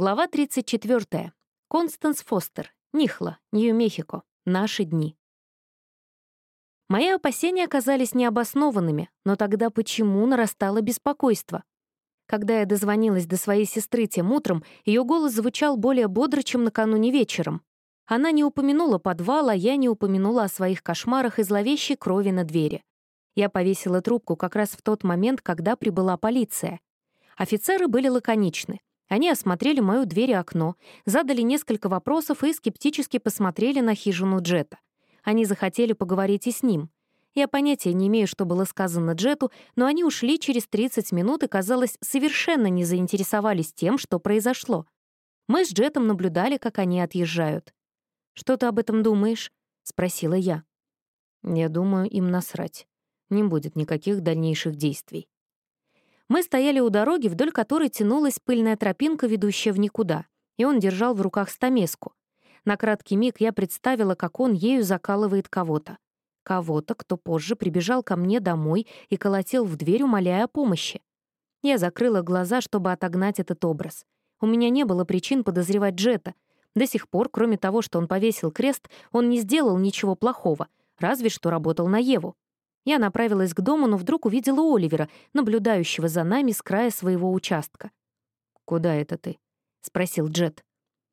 Глава 34. Констанс Фостер. Нихла, Нью-Мехико. Наши дни. Мои опасения оказались необоснованными, но тогда почему нарастало беспокойство? Когда я дозвонилась до своей сестры тем утром, ее голос звучал более бодро, чем накануне вечером. Она не упомянула подвал, а я не упомянула о своих кошмарах и зловещей крови на двери. Я повесила трубку как раз в тот момент, когда прибыла полиция. Офицеры были лаконичны. Они осмотрели мою дверь и окно, задали несколько вопросов и скептически посмотрели на хижину Джета. Они захотели поговорить и с ним. Я понятия не имею, что было сказано Джету, но они ушли через 30 минут и, казалось, совершенно не заинтересовались тем, что произошло. Мы с Джетом наблюдали, как они отъезжают. «Что ты об этом думаешь?» — спросила я. «Я думаю, им насрать. Не будет никаких дальнейших действий». Мы стояли у дороги, вдоль которой тянулась пыльная тропинка, ведущая в никуда, и он держал в руках стамеску. На краткий миг я представила, как он ею закалывает кого-то. Кого-то, кто позже прибежал ко мне домой и колотил в дверь, умоляя о помощи. Я закрыла глаза, чтобы отогнать этот образ. У меня не было причин подозревать Джета — до сих пор, кроме того, что он повесил крест, он не сделал ничего плохого, разве что работал на Еву. Я направилась к дому, но вдруг увидела Оливера, наблюдающего за нами с края своего участка. «Куда это ты?» — спросил Джет.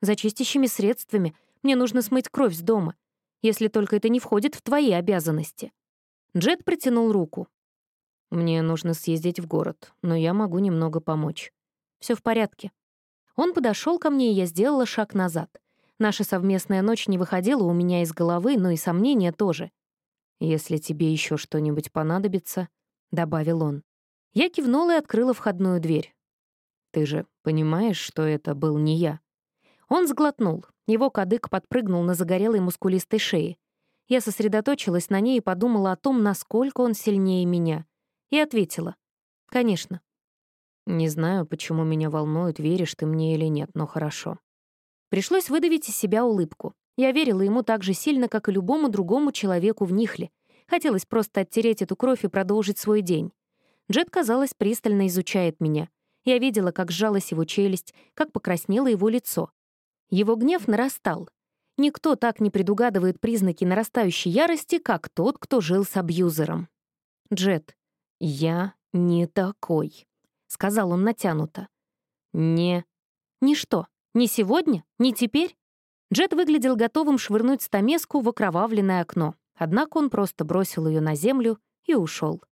«За чистящими средствами. Мне нужно смыть кровь с дома. Если только это не входит в твои обязанности». Джет протянул руку. «Мне нужно съездить в город, но я могу немного помочь. Все в порядке. Он подошел ко мне, и я сделала шаг назад. Наша совместная ночь не выходила у меня из головы, но и сомнения тоже. «Если тебе еще что-нибудь понадобится», — добавил он. Я кивнула и открыла входную дверь. «Ты же понимаешь, что это был не я?» Он сглотнул. Его кадык подпрыгнул на загорелой мускулистой шее. Я сосредоточилась на ней и подумала о том, насколько он сильнее меня. И ответила. «Конечно». Не знаю, почему меня волнует, веришь ты мне или нет, но хорошо. Пришлось выдавить из себя улыбку. Я верила ему так же сильно, как и любому другому человеку в Нихле. Хотелось просто оттереть эту кровь и продолжить свой день. Джет, казалось, пристально изучает меня. Я видела, как сжалась его челюсть, как покраснело его лицо. Его гнев нарастал. Никто так не предугадывает признаки нарастающей ярости, как тот, кто жил с абьюзером. «Джет, я не такой», — сказал он натянуто. «Не...» «Ни что? Ни сегодня? Ни теперь?» Джет выглядел готовым швырнуть стамеску в окровавленное окно, однако он просто бросил ее на землю и ушел.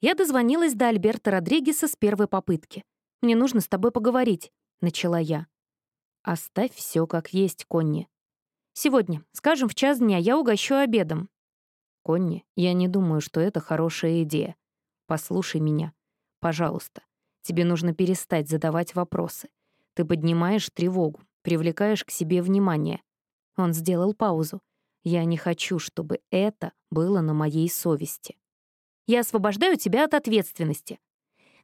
Я дозвонилась до Альберта Родригеса с первой попытки. «Мне нужно с тобой поговорить», — начала я. «Оставь все как есть, Конни. Сегодня, скажем, в час дня я угощу обедом». «Конни, я не думаю, что это хорошая идея. Послушай меня. Пожалуйста, тебе нужно перестать задавать вопросы. Ты поднимаешь тревогу, привлекаешь к себе внимание. Он сделал паузу. Я не хочу, чтобы это было на моей совести. Я освобождаю тебя от ответственности.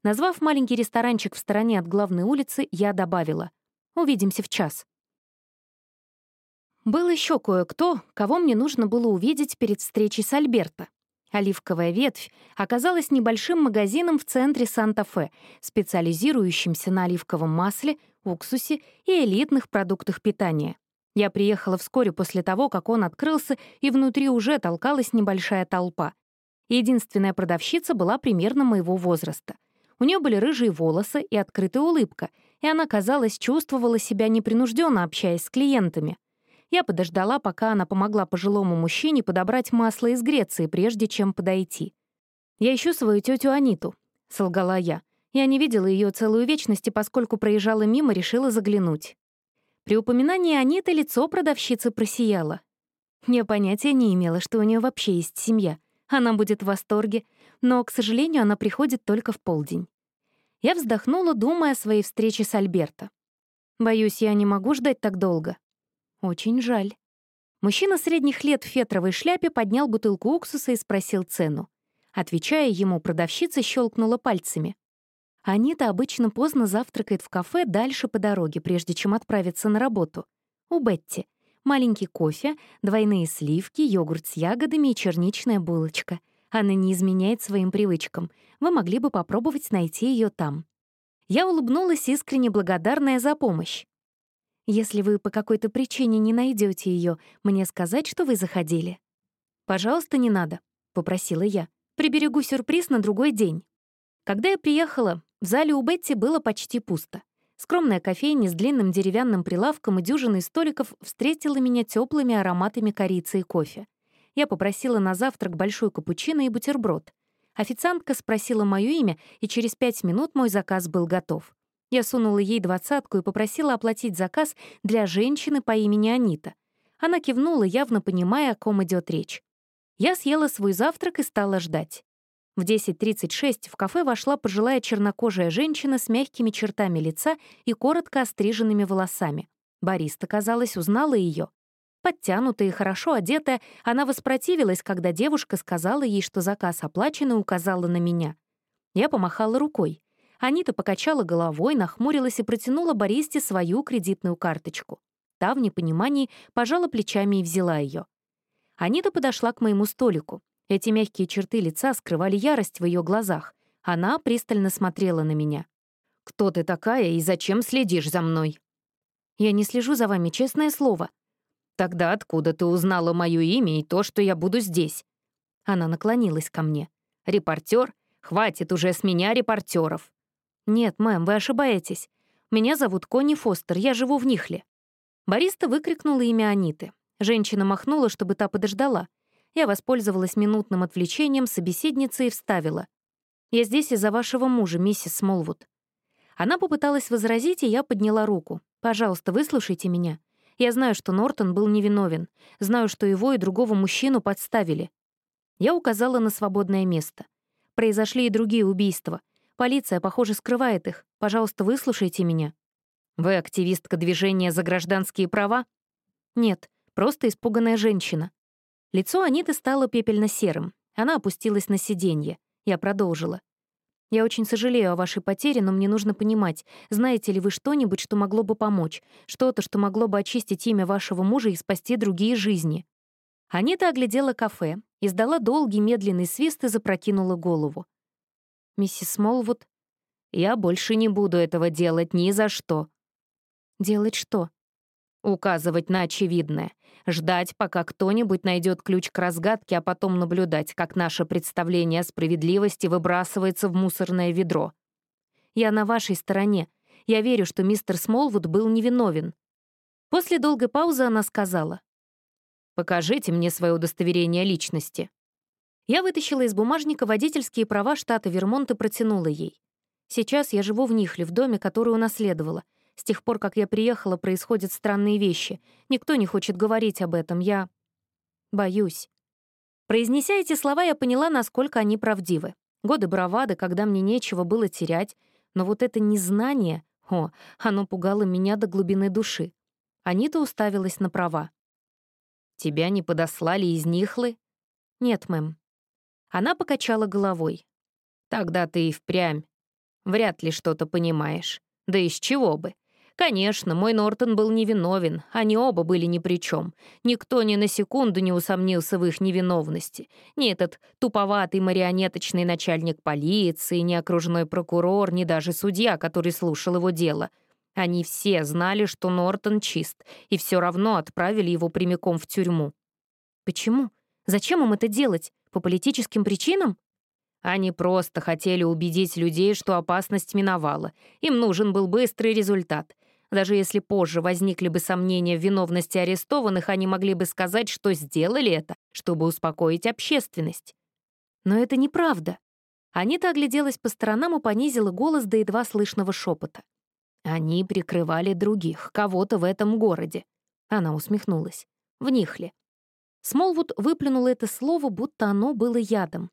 Назвав маленький ресторанчик в стороне от главной улицы, я добавила «Увидимся в час». Был еще кое-кто, кого мне нужно было увидеть перед встречей с Альберто. Оливковая ветвь оказалась небольшим магазином в центре Санта-Фе, специализирующимся на оливковом масле, уксусе и элитных продуктах питания. Я приехала вскоре после того, как он открылся, и внутри уже толкалась небольшая толпа. Единственная продавщица была примерно моего возраста. У нее были рыжие волосы и открытая улыбка, и она, казалось, чувствовала себя непринужденно, общаясь с клиентами. Я подождала, пока она помогла пожилому мужчине подобрать масло из Греции, прежде чем подойти. «Я ищу свою тетю Аниту», — солгала я. Я не видела ее целую вечность, и поскольку проезжала мимо, решила заглянуть. При упоминании Аниты лицо продавщицы просияло. Я понятия не имела, что у нее вообще есть семья. Она будет в восторге, но, к сожалению, она приходит только в полдень. Я вздохнула, думая о своей встрече с Альберто. Боюсь, я не могу ждать так долго. Очень жаль. Мужчина средних лет в фетровой шляпе поднял бутылку уксуса и спросил цену. Отвечая ему, продавщица щелкнула пальцами. Анита обычно поздно завтракает в кафе дальше по дороге, прежде чем отправиться на работу. У Бетти. Маленький кофе, двойные сливки, йогурт с ягодами и черничная булочка. Она не изменяет своим привычкам. Вы могли бы попробовать найти ее там. Я улыбнулась, искренне благодарная за помощь. «Если вы по какой-то причине не найдете ее, мне сказать, что вы заходили?» «Пожалуйста, не надо», — попросила я. «Приберегу сюрприз на другой день». Когда я приехала, в зале у Бетти было почти пусто. Скромная кофейня с длинным деревянным прилавком и дюжиной столиков встретила меня теплыми ароматами корицы и кофе. Я попросила на завтрак большой капучино и бутерброд. Официантка спросила моё имя, и через пять минут мой заказ был готов. Я сунула ей двадцатку и попросила оплатить заказ для женщины по имени Анита. Она кивнула, явно понимая, о ком идет речь. Я съела свой завтрак и стала ждать. В 10.36 в кафе вошла пожилая чернокожая женщина с мягкими чертами лица и коротко остриженными волосами. Бариста, казалось, узнала ее. Подтянутая и хорошо одетая, она воспротивилась, когда девушка сказала ей, что заказ оплачен и указала на меня. Я помахала рукой. Анита покачала головой, нахмурилась и протянула Бористе свою кредитную карточку. Та в непонимании пожала плечами и взяла ее. Анита подошла к моему столику. Эти мягкие черты лица скрывали ярость в ее глазах. Она пристально смотрела на меня. «Кто ты такая и зачем следишь за мной?» «Я не слежу за вами, честное слово», «Тогда откуда ты узнала мое имя и то, что я буду здесь?» Она наклонилась ко мне. «Репортер? Хватит уже с меня репортеров. «Нет, мэм, вы ошибаетесь. Меня зовут Конни Фостер, я живу в Нихле». Бариста выкрикнула имя Аниты. Женщина махнула, чтобы та подождала. Я воспользовалась минутным отвлечением собеседницы и вставила. «Я здесь из-за вашего мужа, миссис Смолвуд». Она попыталась возразить, и я подняла руку. «Пожалуйста, выслушайте меня. Я знаю, что Нортон был невиновен. Знаю, что его и другого мужчину подставили. Я указала на свободное место. Произошли и другие убийства. Полиция, похоже, скрывает их. Пожалуйста, выслушайте меня. Вы активистка движения за гражданские права? Нет, просто испуганная женщина. Лицо Аниты стало пепельно-серым. Она опустилась на сиденье. Я продолжила. Я очень сожалею о вашей потере, но мне нужно понимать, знаете ли вы что-нибудь, что могло бы помочь, что-то, что могло бы очистить имя вашего мужа и спасти другие жизни». Анита оглядела кафе, издала долгий медленный свист и запрокинула голову. «Миссис Смолвуд, я больше не буду этого делать ни за что». «Делать что?» Указывать на очевидное. Ждать, пока кто-нибудь найдет ключ к разгадке, а потом наблюдать, как наше представление о справедливости выбрасывается в мусорное ведро. Я на вашей стороне. Я верю, что мистер Смолвуд был невиновен. После долгой паузы она сказала. «Покажите мне свое удостоверение личности». Я вытащила из бумажника водительские права штата Вермонт и протянула ей. Сейчас я живу в Нихле, в доме, который унаследовала — с тех пор, как я приехала, происходят странные вещи. Никто не хочет говорить об этом. Я... боюсь. Произнеся эти слова, я поняла, насколько они правдивы. Годы бравады, когда мне нечего было терять, но вот это незнание, о, оно пугало меня до глубины души. Анита уставилась на права. «Тебя не подослали из Нихлы?» «Нет, мэм». Она покачала головой. «Тогда ты и впрямь. Вряд ли что-то понимаешь. Да из чего бы? Конечно, мой Нортон был невиновен, они оба были ни при чем. Никто ни на секунду не усомнился в их невиновности. Ни этот туповатый марионеточный начальник полиции, ни окружной прокурор, ни даже судья, который слушал его дело. Они все знали, что Нортон чист, и все равно отправили его прямиком в тюрьму. Почему? Зачем им это делать? По политическим причинам? Они просто хотели убедить людей, что опасность миновала. Им нужен был быстрый результат. Даже если позже возникли бы сомнения в виновности арестованных, они могли бы сказать, что сделали это, чтобы успокоить общественность. Но это неправда. Анита огляделась по сторонам и понизила голос до едва слышного шепота. Они прикрывали других, кого-то в этом городе. Она усмехнулась. В них ли? Смолвуд выплюнул это слово, будто оно было ядом.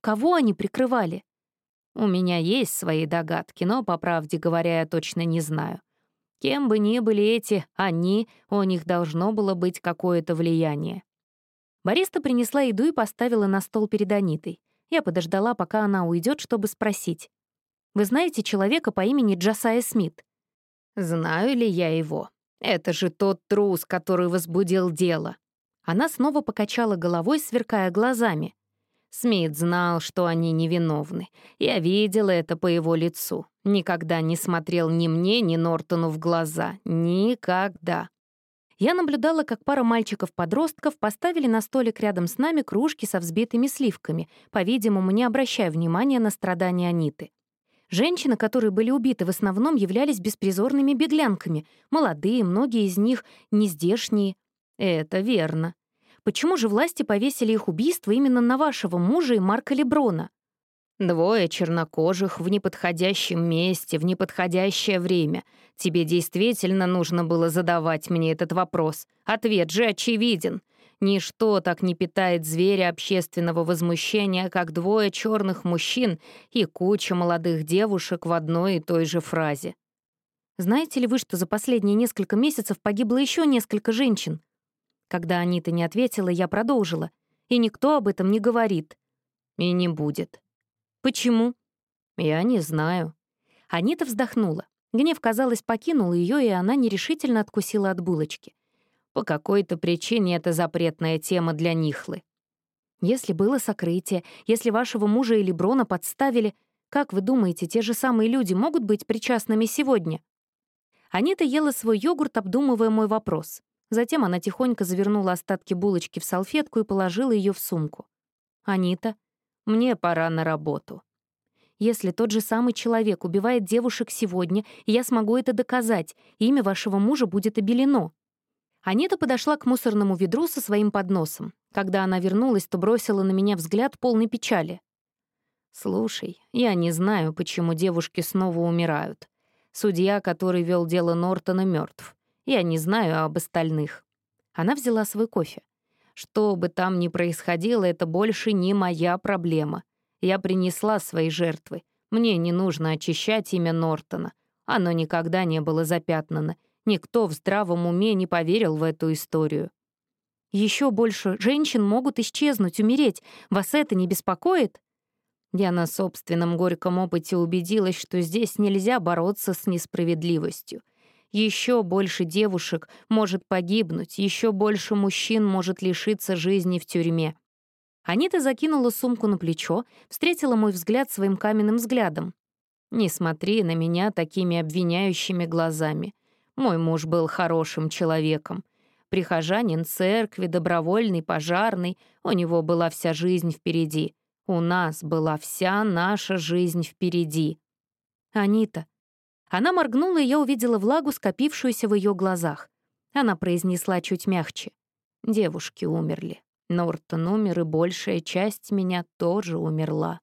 Кого они прикрывали? У меня есть свои догадки, но, по правде говоря, я точно не знаю. Кем бы ни были эти «они», у них должно было быть какое-то влияние. Бариста принесла еду и поставила на стол перед Анитой. Я подождала, пока она уйдет, чтобы спросить. «Вы знаете человека по имени Джасая Смит?» «Знаю ли я его? Это же тот трус, который возбудил дело». Она снова покачала головой, сверкая глазами. Смит знал, что они невиновны. Я видела это по его лицу. Никогда не смотрел ни мне, ни Нортону в глаза. Никогда. Я наблюдала, как пара мальчиков-подростков поставили на столик рядом с нами кружки со взбитыми сливками, по-видимому, не обращая внимания на страдания Аниты. Женщины, которые были убиты, в основном являлись беспризорными беглянками, молодые, многие из них нездешние. Это верно. Почему же власти повесили их убийство именно на вашего мужа и Марка Леброна? Двое чернокожих в неподходящем месте, в неподходящее время. Тебе действительно нужно было задавать мне этот вопрос. Ответ же очевиден. Ничто так не питает зверя общественного возмущения, как двое черных мужчин и куча молодых девушек в одной и той же фразе. Знаете ли вы, что за последние несколько месяцев погибло еще несколько женщин? Когда Анита не ответила, я продолжила. И никто об этом не говорит. И не будет. Почему? Я не знаю. Анита вздохнула. Гнев, казалось, покинул ее, и она нерешительно откусила от булочки. По какой-то причине это запретная тема для Нихлы. Если было сокрытие, если вашего мужа или Брона подставили, как вы думаете, те же самые люди могут быть причастными сегодня? Анита ела свой йогурт, обдумывая мой вопрос. Затем она тихонько завернула остатки булочки в салфетку и положила ее в сумку. «Анита, мне пора на работу. Если тот же самый человек убивает девушек сегодня, я смогу это доказать, имя вашего мужа будет обелено». Анита подошла к мусорному ведру со своим подносом. Когда она вернулась, то бросила на меня взгляд полный печали. «Слушай, я не знаю, почему девушки снова умирают. Судья, который вел дело Нортона, мертв. Я не знаю об остальных». Она взяла свой кофе. Что бы там ни происходило, это больше не моя проблема. Я принесла свои жертвы. Мне не нужно очищать имя Нортона. Оно никогда не было запятнано. Никто в здравом уме не поверил в эту историю. Еще больше женщин могут исчезнуть, умереть. Вас это не беспокоит? Я на собственном горьком опыте убедилась, что здесь нельзя бороться с несправедливостью. Еще больше девушек может погибнуть, еще больше мужчин может лишиться жизни в тюрьме. Анита закинула сумку на плечо, встретила мой взгляд своим каменным взглядом. «Не смотри на меня такими обвиняющими глазами. Мой муж был хорошим человеком. Прихожанин церкви, добровольный, пожарный. У него была вся жизнь впереди. У нас была вся наша жизнь впереди. Анита, она моргнула, и я увидела влагу, скопившуюся в ее глазах. Она произнесла чуть мягче. «Девушки умерли. Нортон умер, и большая часть меня тоже умерла».